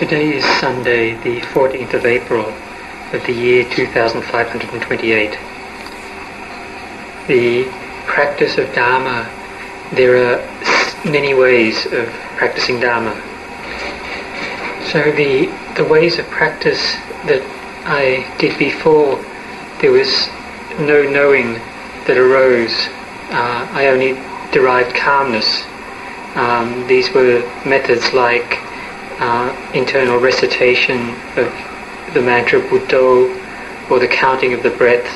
Today is Sunday, the 14th of April of the year 2528. The practice of Dharma, there are many ways of practicing Dharma. So the, the ways of practice that I did before, there was no knowing that arose. Uh, I only derived calmness. Um, these were methods like uh, internal recitation of the mantra Buddho or the counting of the breath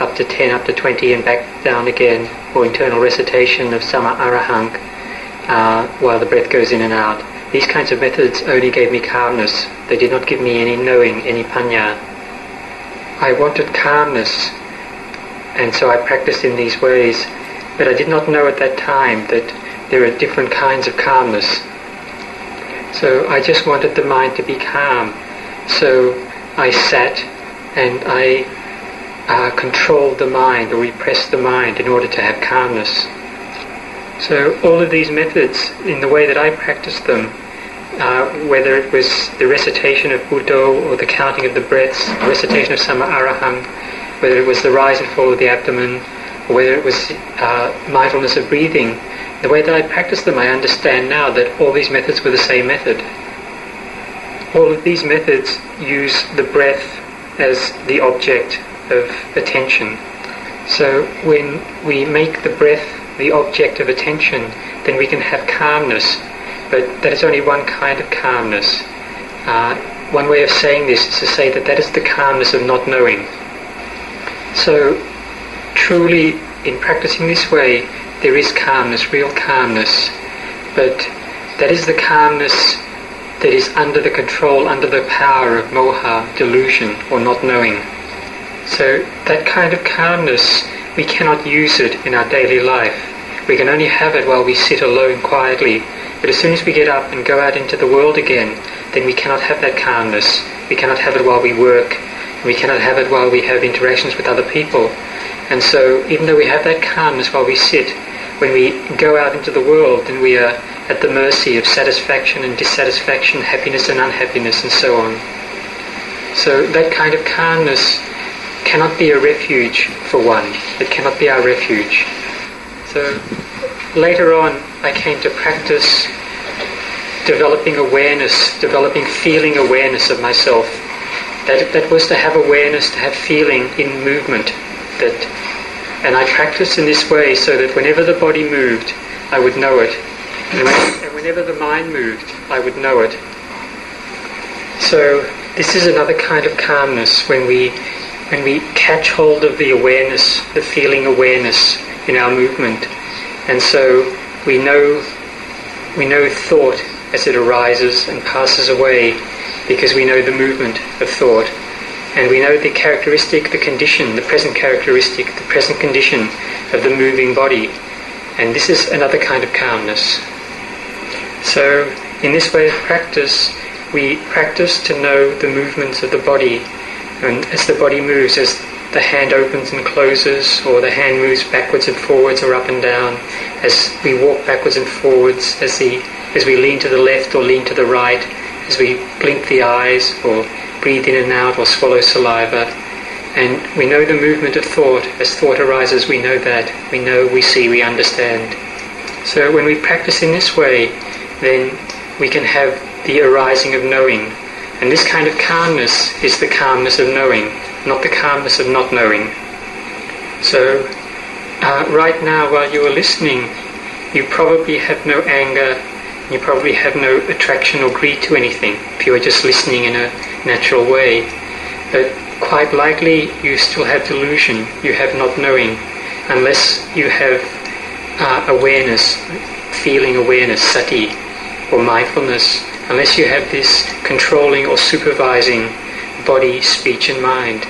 up to 10, up to 20 and back down again, or internal recitation of Sama Arahang uh, while the breath goes in and out. These kinds of methods only gave me calmness. They did not give me any knowing, any panya. I wanted calmness, and so I practiced in these ways, but I did not know at that time that there are different kinds of calmness so I just wanted the mind to be calm. So I sat and I uh, controlled the mind or repressed the mind in order to have calmness. So all of these methods, in the way that I practiced them, uh, whether it was the recitation of Buddho or the counting of the breaths, the recitation of Sama Arahang, whether it was the rise and fall of the abdomen, or whether it was uh, mindfulness of breathing, the way that I practice them, I understand now that all these methods were the same method. All of these methods use the breath as the object of attention. So when we make the breath the object of attention, then we can have calmness. But that is only one kind of calmness. Uh, one way of saying this is to say that that is the calmness of not knowing. So truly, in practicing this way, there is calmness, real calmness, but that is the calmness that is under the control, under the power of moha, delusion, or not knowing. So that kind of calmness, we cannot use it in our daily life. We can only have it while we sit alone quietly. But as soon as we get up and go out into the world again, then we cannot have that calmness. We cannot have it while we work. We cannot have it while we have interactions with other people. And so, even though we have that calmness while we sit, when we go out into the world and we are at the mercy of satisfaction and dissatisfaction, happiness and unhappiness, and so on. So that kind of calmness cannot be a refuge for one. It cannot be our refuge. So later on, I came to practice developing awareness, developing feeling awareness of myself. That, that was to have awareness, to have feeling in movement. That and I practiced in this way so that whenever the body moved, I would know it. And, when, and whenever the mind moved, I would know it. So this is another kind of calmness when we when we catch hold of the awareness, the feeling awareness in our movement. And so we know we know thought as it arises and passes away because we know the movement of thought and we know the characteristic, the condition, the present characteristic, the present condition of the moving body. And this is another kind of calmness. So, in this way of practice, we practice to know the movements of the body. And as the body moves, as the hand opens and closes, or the hand moves backwards and forwards or up and down, as we walk backwards and forwards, as, the, as we lean to the left or lean to the right, as we blink the eyes or breathe in and out or swallow saliva. And we know the movement of thought. As thought arises, we know that. We know, we see, we understand. So when we practice in this way, then we can have the arising of knowing. And this kind of calmness is the calmness of knowing, not the calmness of not knowing. So, uh, right now, while you are listening, you probably have no anger, you probably have no attraction or greed to anything if you are just listening in a natural way. But quite likely you still have delusion, you have not knowing, unless you have uh, awareness, feeling awareness, sati, or mindfulness, unless you have this controlling or supervising body, speech, and mind.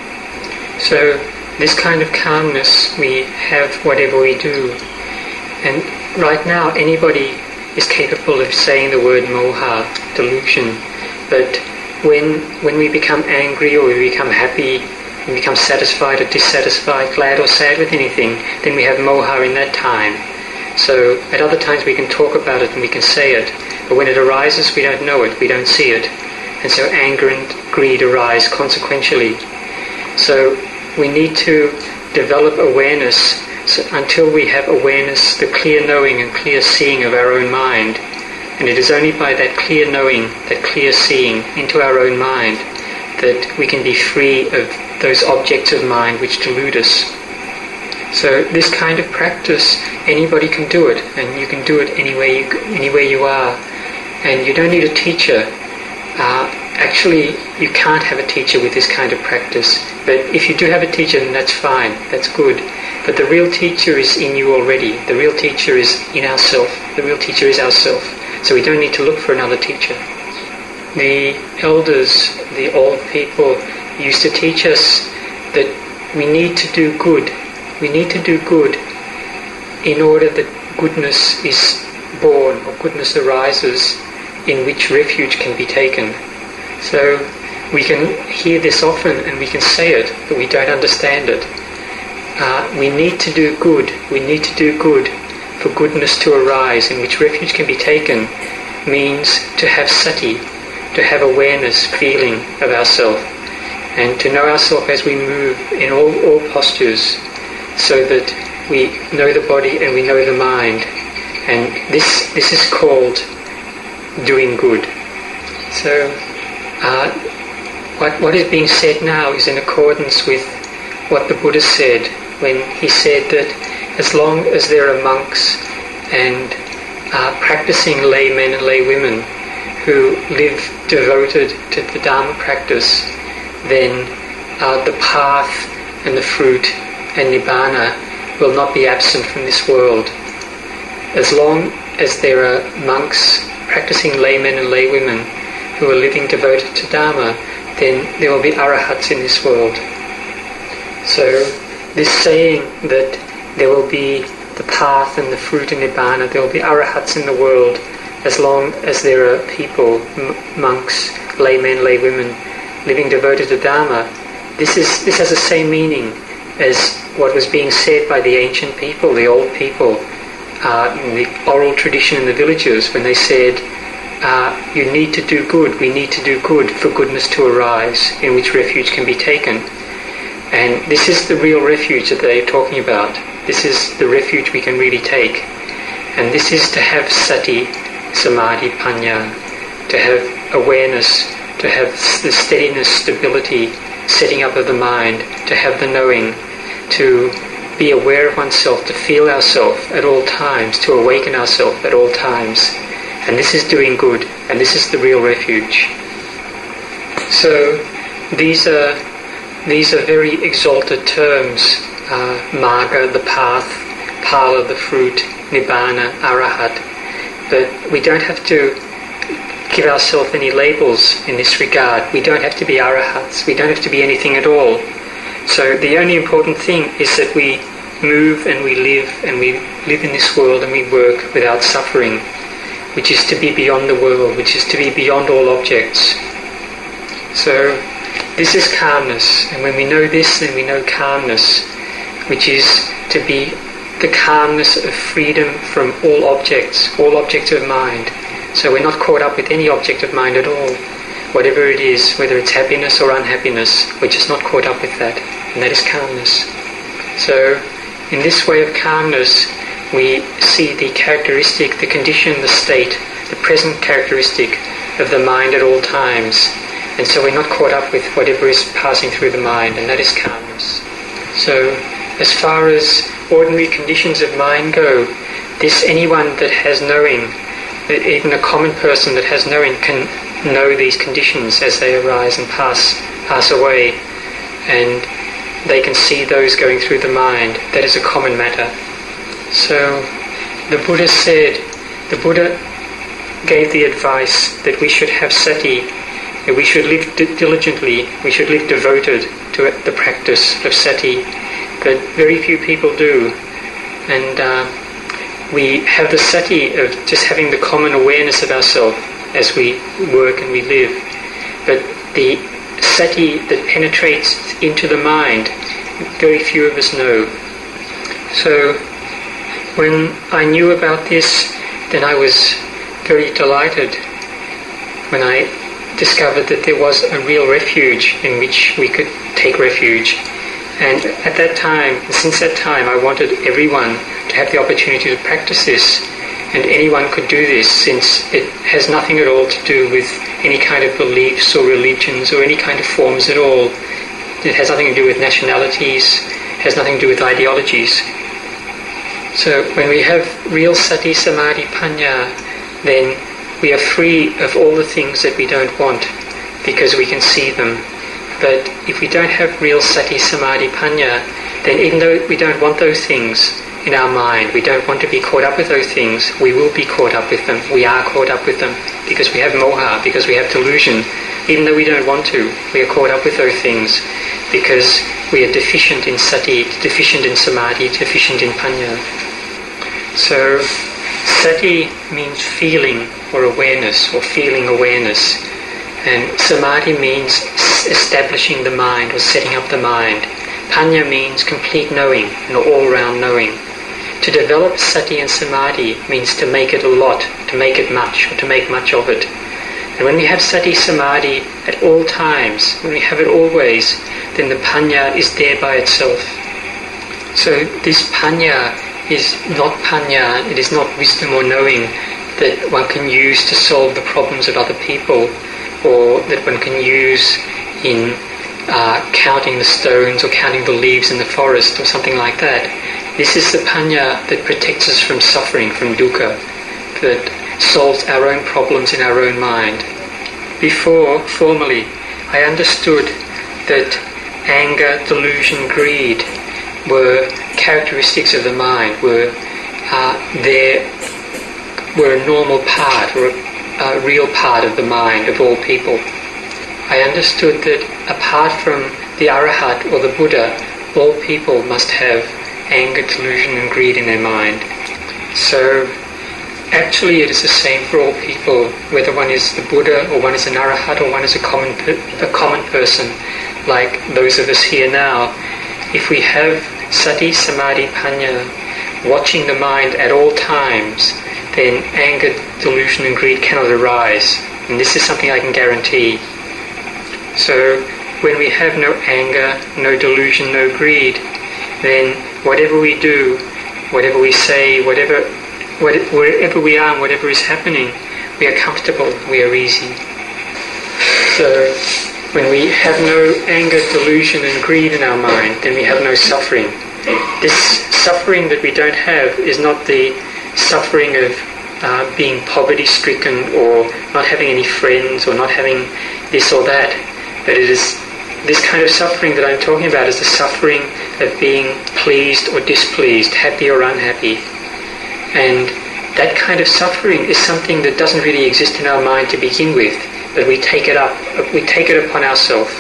So, this kind of calmness we have whatever we do. And right now, anybody is capable of saying the word moha, delusion, but when when we become angry or we become happy, we become satisfied or dissatisfied, glad or sad with anything, then we have moha in that time. So at other times we can talk about it and we can say it, but when it arises we don't know it, we don't see it. and so anger and greed arise consequentially. So we need to develop awareness until we have awareness, the clear knowing and clear seeing of our own mind. And it is only by that clear knowing, that clear seeing into our own mind, that we can be free of those objects of mind which delude us. So this kind of practice, anybody can do it, and you can do it anywhere you, anywhere you are. And you don't need a teacher. Uh, actually, you can't have a teacher with this kind of practice. But if you do have a teacher, then that's fine. That's good. But the real teacher is in you already. The real teacher is in ourself. The real teacher is ourself. So we don't need to look for another teacher. The elders, the old people, used to teach us that we need to do good. We need to do good in order that goodness is born or goodness arises in which refuge can be taken. So we can hear this often and we can say it, but we don't understand it. Uh, we need to do good. We need to do good for goodness to arise in which refuge can be taken means to have sati, to have awareness, feeling of ourself, and to know ourselves as we move in all, all postures so that we know the body and we know the mind. And this, this is called doing good. So uh, what, what is being said now is in accordance with what the Buddha said when he said that as long as there are monks and uh, practicing laymen and laywomen who live devoted to the Dharma practice, then uh, the path and the fruit and Nibbana will not be absent from this world. As long as there are monks practicing laymen and laywomen who are living devoted to Dharma, then there will be arahats in this world. So this saying that there will be the path and the fruit in Nibbana, there will be arahats in the world as long as there are people, m- monks, laymen, laywomen, living devoted to Dharma. This, is, this has the same meaning as what was being said by the ancient people, the old people, uh, in the oral tradition in the villages when they said, uh, you need to do good, we need to do good for goodness to arise, in which refuge can be taken. And this is the real refuge that they're talking about. This is the refuge we can really take. And this is to have sati, samadhi, panya, to have awareness, to have the steadiness, stability, setting up of the mind, to have the knowing, to be aware of oneself, to feel ourself at all times, to awaken ourself at all times. And this is doing good, and this is the real refuge. So these are these are very exalted terms. Uh, marga, the path, phala, the fruit, nibbana, arahat. But we don't have to give ourselves any labels in this regard. We don't have to be arahats. We don't have to be anything at all. So the only important thing is that we move and we live and we live in this world and we work without suffering, which is to be beyond the world, which is to be beyond all objects. So this is calmness, and when we know this, then we know calmness, which is to be the calmness of freedom from all objects, all objects of mind. So we're not caught up with any object of mind at all. Whatever it is, whether it's happiness or unhappiness, we're just not caught up with that, and that is calmness. So, in this way of calmness, we see the characteristic, the condition, the state, the present characteristic of the mind at all times, and so we're not caught up with whatever is passing through the mind, and that is calmness. So, as far as ordinary conditions of mind go, this anyone that has knowing, even a common person that has knowing, can know these conditions as they arise and pass pass away, and they can see those going through the mind. That is a common matter. So, the Buddha said, the Buddha gave the advice that we should have sati that we should live diligently, we should live devoted to the practice of sati, but very few people do. And uh, we have the sati of just having the common awareness of ourselves as we work and we live. But the sati that penetrates into the mind, very few of us know. So when I knew about this, then I was very delighted when I discovered that there was a real refuge in which we could take refuge. And at that time, since that time, I wanted everyone to have the opportunity to practice this. And anyone could do this since it has nothing at all to do with any kind of beliefs or religions or any kind of forms at all. It has nothing to do with nationalities, has nothing to do with ideologies. So when we have real sati samadhi panya, then we are free of all the things that we don't want because we can see them. But if we don't have real sati samadhi panya, then even though we don't want those things in our mind, we don't want to be caught up with those things, we will be caught up with them. We are caught up with them because we have moha, because we have delusion. Even though we don't want to, we are caught up with those things because we are deficient in sati, deficient in samadhi, deficient in panya. So, sati means feeling or awareness, or feeling awareness. And samadhi means establishing the mind or setting up the mind. Panya means complete knowing, an all-round knowing. To develop sati and samadhi means to make it a lot, to make it much, or to make much of it. And when we have sati samadhi at all times, when we have it always, then the panya is there by itself. So this panya is not panya, it is not wisdom or knowing that one can use to solve the problems of other people or that one can use in uh, counting the stones or counting the leaves in the forest or something like that. This is the panya that protects us from suffering, from dukkha, that solves our own problems in our own mind. Before, formally, I understood that anger, delusion, greed were characteristics of the mind, were uh, there, were a normal part or a, a real part of the mind of all people. I understood that apart from the Arahat or the Buddha, all people must have anger, delusion, and greed in their mind. So actually it is the same for all people, whether one is the Buddha or one is an Arahat or one is a common, a common person, like those of us here now. If we have sati, samadhi, panya, watching the mind at all times, then anger, delusion, and greed cannot arise. And this is something I can guarantee. So when we have no anger, no delusion, no greed, then whatever we do, whatever we say, whatever wherever we are and whatever is happening, we are comfortable, we are easy. So when we have no anger, delusion and greed in our mind, then we have no suffering. This suffering that we don't have is not the suffering of uh, being poverty stricken or not having any friends or not having this or that, but it is this kind of suffering that I'm talking about is the suffering of being pleased or displeased, happy or unhappy. And that kind of suffering is something that doesn't really exist in our mind to begin with, but we take it up, we take it upon ourselves.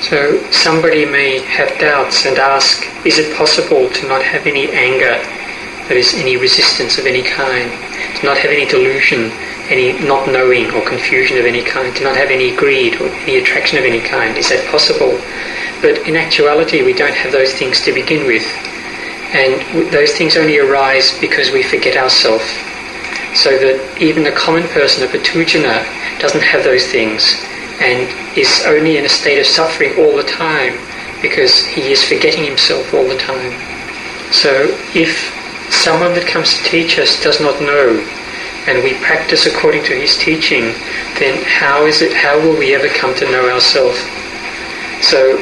So somebody may have doubts and ask, is it possible to not have any anger, that is any resistance of any kind, to not have any delusion, any not knowing or confusion of any kind, to not have any greed or any attraction of any kind? Is that possible? But in actuality, we don't have those things to begin with. And those things only arise because we forget ourselves. So that even a common person, a Puthujjana, doesn't have those things and is only in a state of suffering all the time because he is forgetting himself all the time. So if someone that comes to teach us does not know and we practice according to his teaching, then how is it how will we ever come to know ourselves? So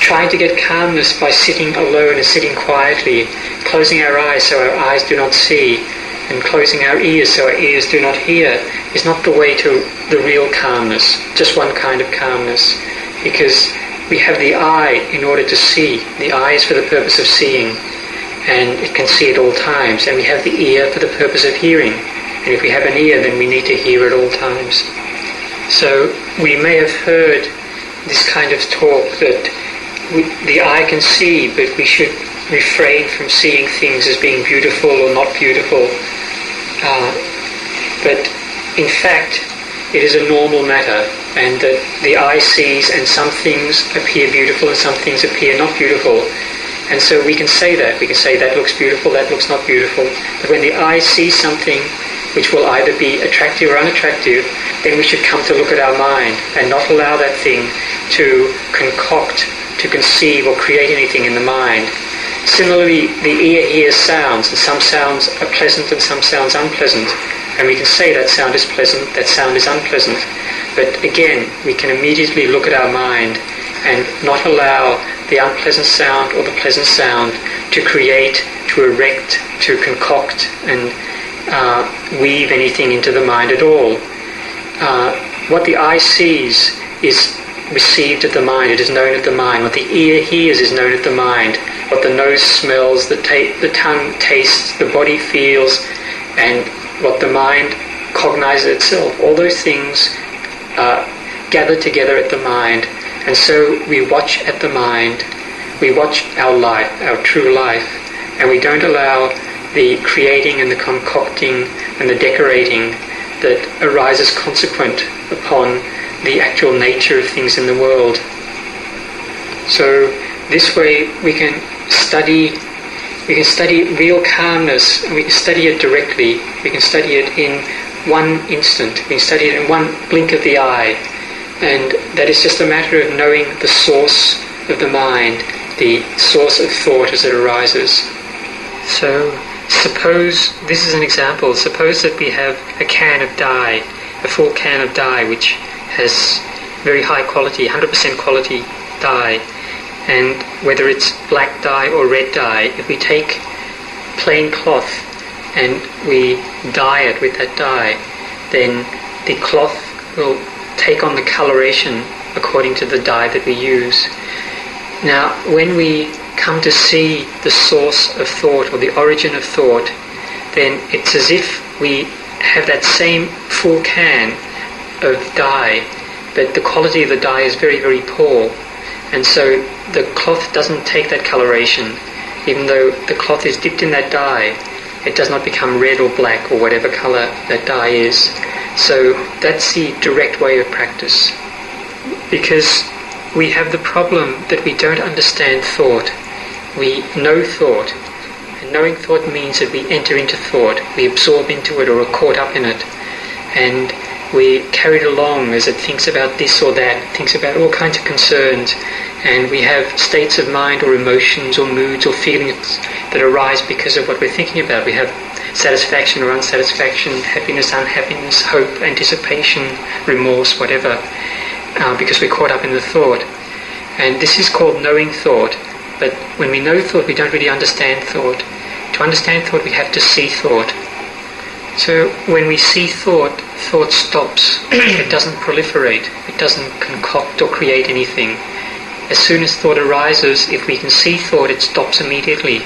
trying to get calmness by sitting alone and sitting quietly, closing our eyes so our eyes do not see, and closing our ears so our ears do not hear, is not the way to the real calmness, just one kind of calmness. Because we have the eye in order to see. The eye is for the purpose of seeing, and it can see at all times. And we have the ear for the purpose of hearing. And if we have an ear, then we need to hear at all times. So we may have heard this kind of talk that we, the eye can see, but we should refrain from seeing things as being beautiful or not beautiful. Uh, but in fact, it is a normal matter, and that the eye sees, and some things appear beautiful and some things appear not beautiful. And so we can say that. We can say that looks beautiful, that looks not beautiful. But when the eye sees something, which will either be attractive or unattractive, then we should come to look at our mind and not allow that thing to concoct, to conceive or create anything in the mind. Similarly, the ear hears sounds, and some sounds are pleasant and some sounds unpleasant. And we can say that sound is pleasant, that sound is unpleasant. But again, we can immediately look at our mind and not allow the unpleasant sound or the pleasant sound to create, to erect, to concoct and uh, weave anything into the mind at all. Uh, what the eye sees is received at the mind, it is known at the mind. What the ear hears is known at the mind. What the nose smells, the, ta- the tongue tastes, the body feels, and what the mind cognizes itself. All those things uh, gather together at the mind. And so we watch at the mind, we watch our life, our true life, and we don't allow the creating and the concocting and the decorating that arises consequent upon the actual nature of things in the world. So this way we can study we can study real calmness we can study it directly. We can study it in one instant. We can study it in one blink of the eye. And that is just a matter of knowing the source of the mind, the source of thought as it arises. So suppose, this is an example, suppose that we have a can of dye, a full can of dye which has very high quality, 100% quality dye, and whether it's black dye or red dye, if we take plain cloth and we dye it with that dye, then the cloth will take on the coloration according to the dye that we use. Now, when we come to see the source of thought or the origin of thought, then it's as if we have that same full can of dye, but the quality of the dye is very, very poor. And so the cloth doesn't take that coloration. Even though the cloth is dipped in that dye, it does not become red or black or whatever color that dye is. So that's the direct way of practice. Because we have the problem that we don't understand thought. We know thought. And knowing thought means that we enter into thought, we absorb into it or are caught up in it. And we carry it along as it thinks about this or that, thinks about all kinds of concerns, and we have states of mind or emotions or moods or feelings that arise because of what we're thinking about. We have satisfaction or unsatisfaction, happiness, unhappiness, hope, anticipation, remorse, whatever uh, because we're caught up in the thought. And this is called knowing thought. But when we know thought, we don't really understand thought. To understand thought, we have to see thought. So when we see thought, thought stops. it doesn't proliferate. It doesn't concoct or create anything. As soon as thought arises, if we can see thought, it stops immediately.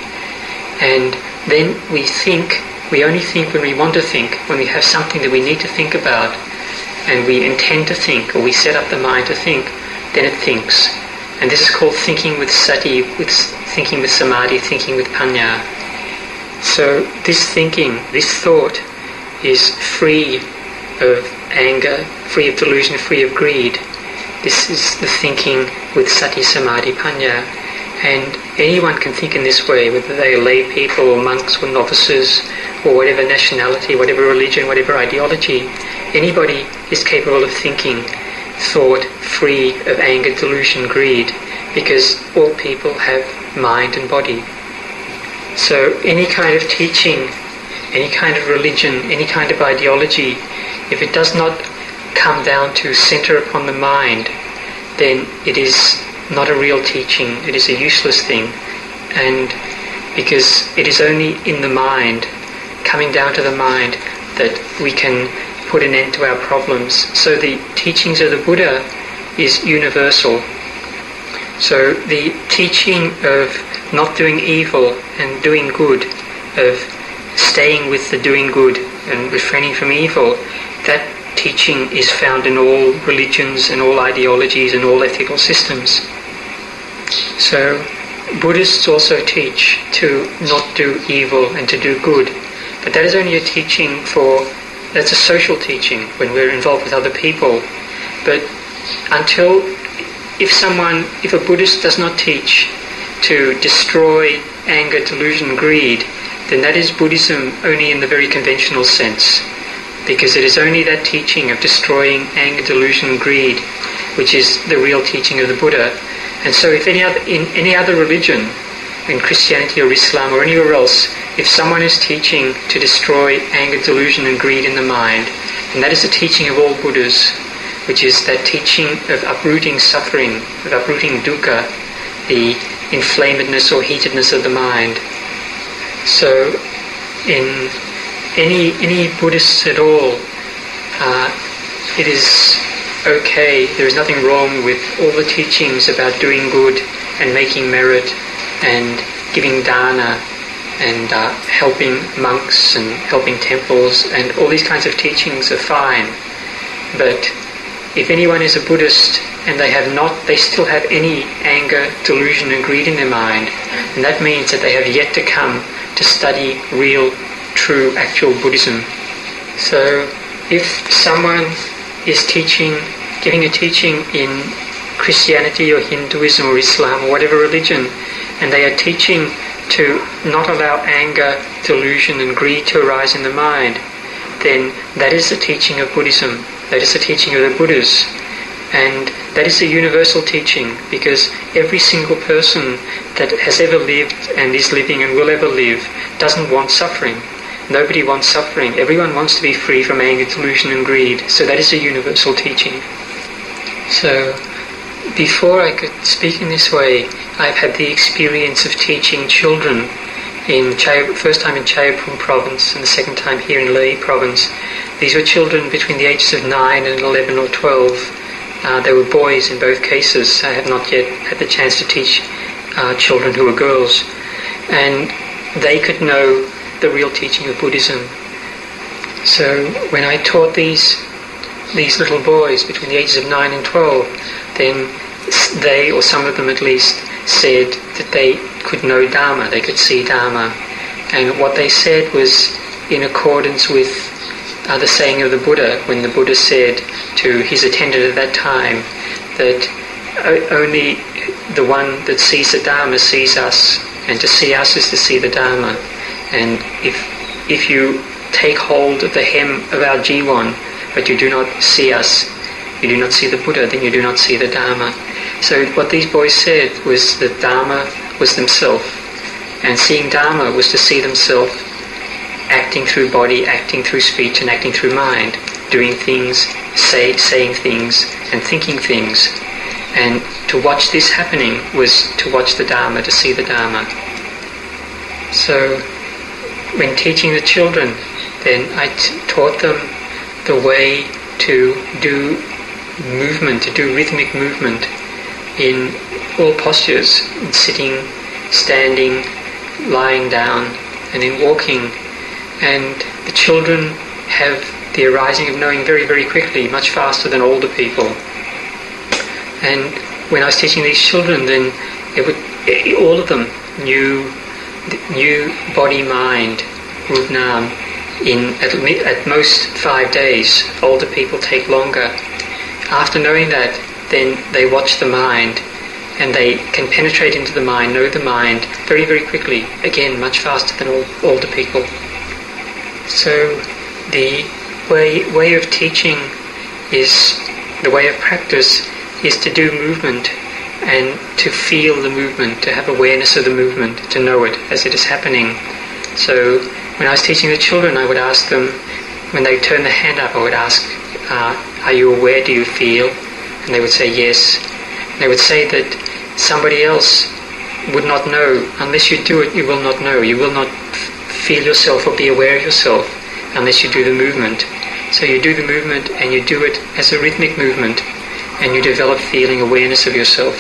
And then we think, we only think when we want to think, when we have something that we need to think about and we intend to think, or we set up the mind to think, then it thinks. And this is called thinking with sati, with thinking with samadhi, thinking with panya. So this thinking, this thought, is free of anger, free of delusion, free of greed. This is the thinking with sati, samadhi, panya. And anyone can think in this way, whether they are lay people or monks or novices or whatever nationality, whatever religion, whatever ideology. Anybody is capable of thinking thought free of anger, delusion, greed, because all people have mind and body. So any kind of teaching, any kind of religion, any kind of ideology, if it does not come down to center upon the mind, then it is not a real teaching, it is a useless thing. And because it is only in the mind, coming down to the mind, that we can put an end to our problems. So the teachings of the Buddha is universal. So the teaching of not doing evil and doing good, of staying with the doing good and refraining from evil, that teaching is found in all religions and all ideologies and all ethical systems. So Buddhists also teach to not do evil and to do good, but that is only a teaching for that's a social teaching when we're involved with other people. But until, if someone, if a Buddhist does not teach to destroy anger, delusion, greed, then that is Buddhism only in the very conventional sense. because it is only that teaching of destroying anger, delusion, greed which is the real teaching of the Buddha. And so, if any other, in any other religion, in Christianity or Islam or anywhere else, if someone is teaching to destroy anger, delusion, and greed in the mind, and that is the teaching of all Buddhas, which is that teaching of uprooting suffering, of uprooting dukkha, the inflamedness or heatedness of the mind. So, in any any Buddhists at all, uh, it is okay. There is nothing wrong with all the teachings about doing good and making merit and giving dana and uh, helping monks and helping temples and all these kinds of teachings are fine. But if anyone is a Buddhist and they have not, they still have any anger, delusion, and greed in their mind, and that means that they have yet to come to study real, true, actual Buddhism. So, if someone is teaching, giving a teaching in Christianity or Hinduism or Islam or whatever religion, and they are teaching to not allow anger, delusion, and greed to arise in the mind, then that is the teaching of Buddhism. That is the teaching of the Buddhas. And that is a universal teaching because every single person that has ever lived and is living and will ever live doesn't want suffering. Nobody wants suffering. Everyone wants to be free from anger, delusion, and greed. So that is a universal teaching. So before I could speak in this way, I've had the experience of teaching children in Chai, first time in Chaiyaphum province and the second time here in Loei province. These were children between the ages of 9 and 11 or 12. Uh, they were boys in both cases. I have not yet had the chance to teach uh, children who were girls. And they could know the real teaching of Buddhism. So when I taught these these little boys between the ages of 9 and 12, then they, or some of them at least, said that they could know Dharma, they could see Dharma. And what they said was in accordance with uh, the saying of the Buddha, when the Buddha said to his attendant at that time that only the one that sees the Dharma sees us, and to see us is to see the Dharma. And if, if you take hold of the hem of our jiwan, but you do not see us, you do not see the Buddha, then you do not see the Dharma. So what these boys said was that Dharma was themselves, and seeing Dharma was to see themselves acting through body, acting through speech, and acting through mind, doing things, say, saying things, and thinking things. And to watch this happening was to watch the Dharma, to see the Dharma. So when teaching the children, then I t- taught them the way to do movement, to do rhythmic movement in all postures, in sitting, standing, lying down, and in walking. And the children have the arising of knowing very, very quickly, much faster than older people. And when I was teaching these children, then it would, all of them knew, knew body, mind, Rupnam, in at, at most five days. Older people take longer. After knowing that, then they watch the mind and they can penetrate into the mind, know the mind very, very quickly, again, much faster than all, older people. So the way, way of teaching is, the way of practice is to do movement and to feel the movement, to have awareness of the movement, to know it as it is happening. So when I was teaching the children, I would ask them, when they turn the hand up, I would ask, uh, Are you aware? Do you feel? And they would say yes. And they would say that somebody else would not know. Unless you do it, you will not know. You will not feel yourself or be aware of yourself unless you do the movement. So you do the movement and you do it as a rhythmic movement and you develop feeling awareness of yourself.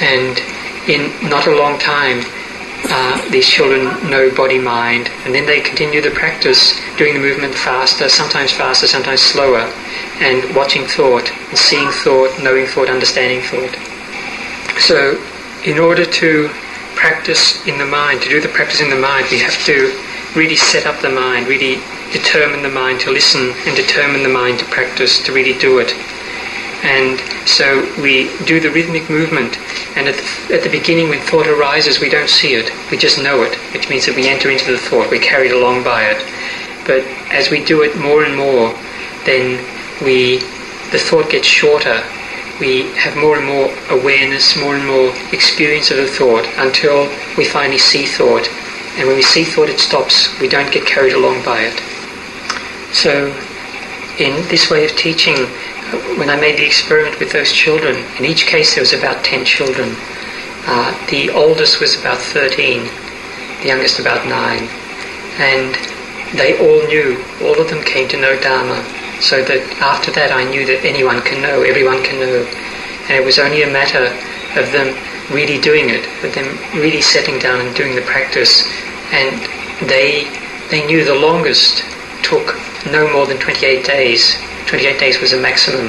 And in not a long time, uh, these children know body mind, and then they continue the practice, doing the movement faster, sometimes faster, sometimes slower, and watching thought, and seeing thought, knowing thought, understanding thought. So, in order to practice in the mind, to do the practice in the mind, we have to really set up the mind, really determine the mind to listen, and determine the mind to practice, to really do it. And so we do the rhythmic movement, and at the, at the, beginning, when thought arises, we don't see it, we just know it, which means that we enter into the thought, we're carried along by it. but as we do it more and more, then we the thought gets shorter. We have more and more awareness, more and more experience of the thought until we finally see thought. And when we see thought, it stops. We don't get carried along by it. So, in this way of teaching, when I made the experiment with those children, in each case there was about 10 children. Uh, the oldest was about 13, the youngest about 9. And they all knew, all of them came to know Dharma, so that after that I knew that anyone can know, everyone can know. And it was only a matter of them really doing it, of them really setting down and doing the practice. And they, they knew the longest took no more than 28 days 28 days was a maximum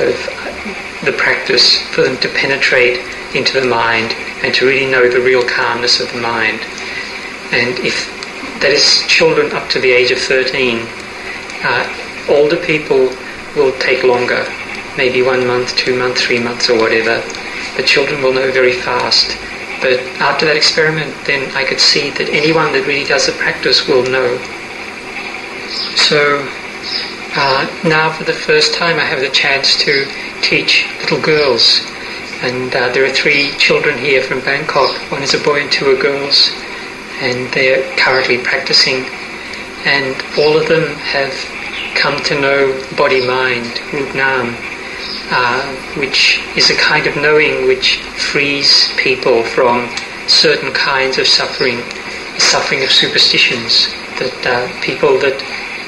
of the practice for them to penetrate into the mind and to really know the real calmness of the mind. And if that is children up to the age of 13, uh, older people will take longer, maybe one month, two months, three months, or whatever. But children will know very fast. But after that experiment, then I could see that anyone that really does the practice will know. So uh, now, for the first time, I have the chance to teach little girls. And uh, there are three children here from Bangkok. One is a boy and two are girls. And they're currently practicing. And all of them have come to know body mind, Rup Nam, uh, which is a kind of knowing which frees people from certain kinds of suffering, suffering of superstitions. That uh, people that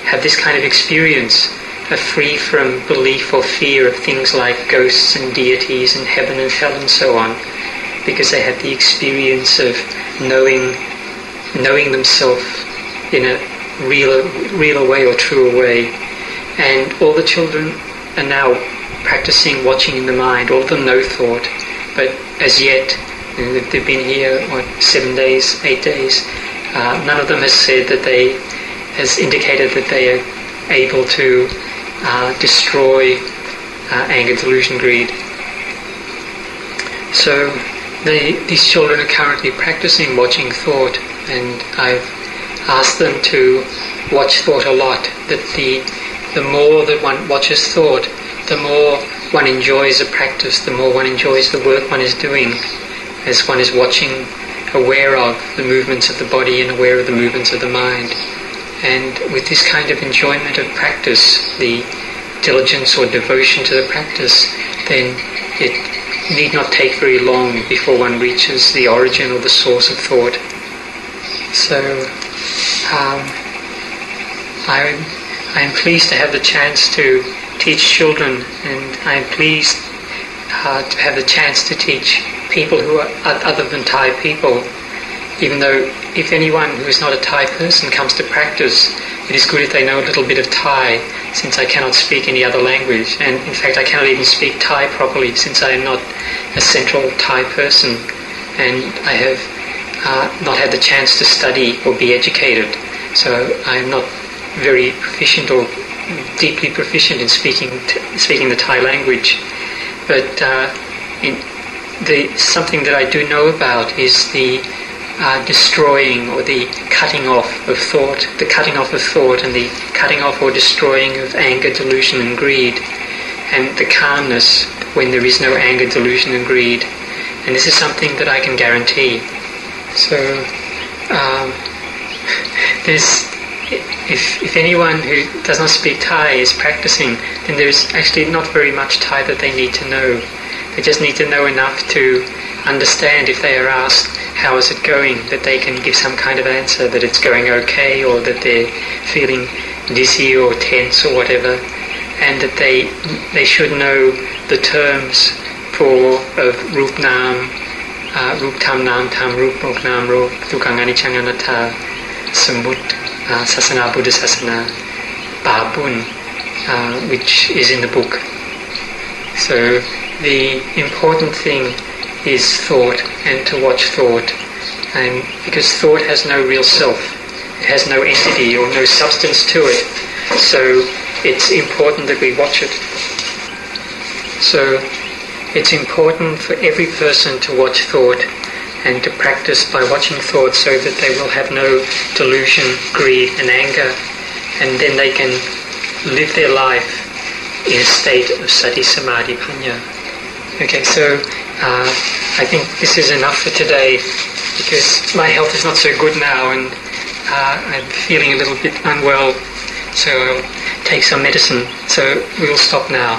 have this kind of experience are free from belief or fear of things like ghosts and deities and heaven and hell and so on, because they have the experience of knowing knowing themselves in a real realer way or true way. And all the children are now practicing watching in the mind. All of them know thought, but as yet, they've been here what seven days, eight days. Uh, none of them has said that they has indicated that they are able to uh, destroy uh, anger, delusion, greed. So they, these children are currently practicing watching thought, and I've asked them to watch thought a lot. That the the more that one watches thought, the more one enjoys the practice, the more one enjoys the work one is doing, as one is watching, aware of the movements of the body and aware of the movements of the mind. And with this kind of enjoyment of practice, the diligence or devotion to the practice, then it need not take very long before one reaches the origin or the source of thought. So um, I, I am pleased to have the chance to teach children, and I am pleased uh, to have the chance to teach people who are other than Thai people even though if anyone who is not a Thai person comes to practice, it is good if they know a little bit of Thai, since I cannot speak any other language. And in fact, I cannot even speak Thai properly, since I am not a central Thai person, and I have uh, not had the chance to study or be educated. So I am not very proficient or deeply proficient in speaking t- speaking the Thai language. But uh, the something that I do know about is the uh, destroying or the cutting off of thought, the cutting off of thought and the cutting off or destroying of anger, delusion and greed, and the calmness when there is no anger, delusion and greed. And this is something that I can guarantee. So um, there's if, if anyone who does not speak Thai is practicing, then there's actually not very much Thai that they need to know. They just need to know enough to understand if they are asked how is it going, that they can give some kind of answer that it's going okay or that they're feeling dizzy or tense or whatever, and that they they should know the terms for of rup nam, uh, rup tam nam tam rup mok nam rup tukang anichang anatta sambut uh, sasana buddha sasana babun, uh, which is in the book. So the important thing is thought and to watch thought. And because thought has no real self, it has no entity or no substance to it, so it's important that we watch it. So it's important for every person to watch thought and to practice by watching thought so that they will have no delusion, greed, and anger. and then they can live their life in a state of sati samadhi panya. Okay, so uh, I think this is enough for today because my health is not so good now and uh, I'm feeling a little bit unwell, so I'll take some medicine. So we'll stop now.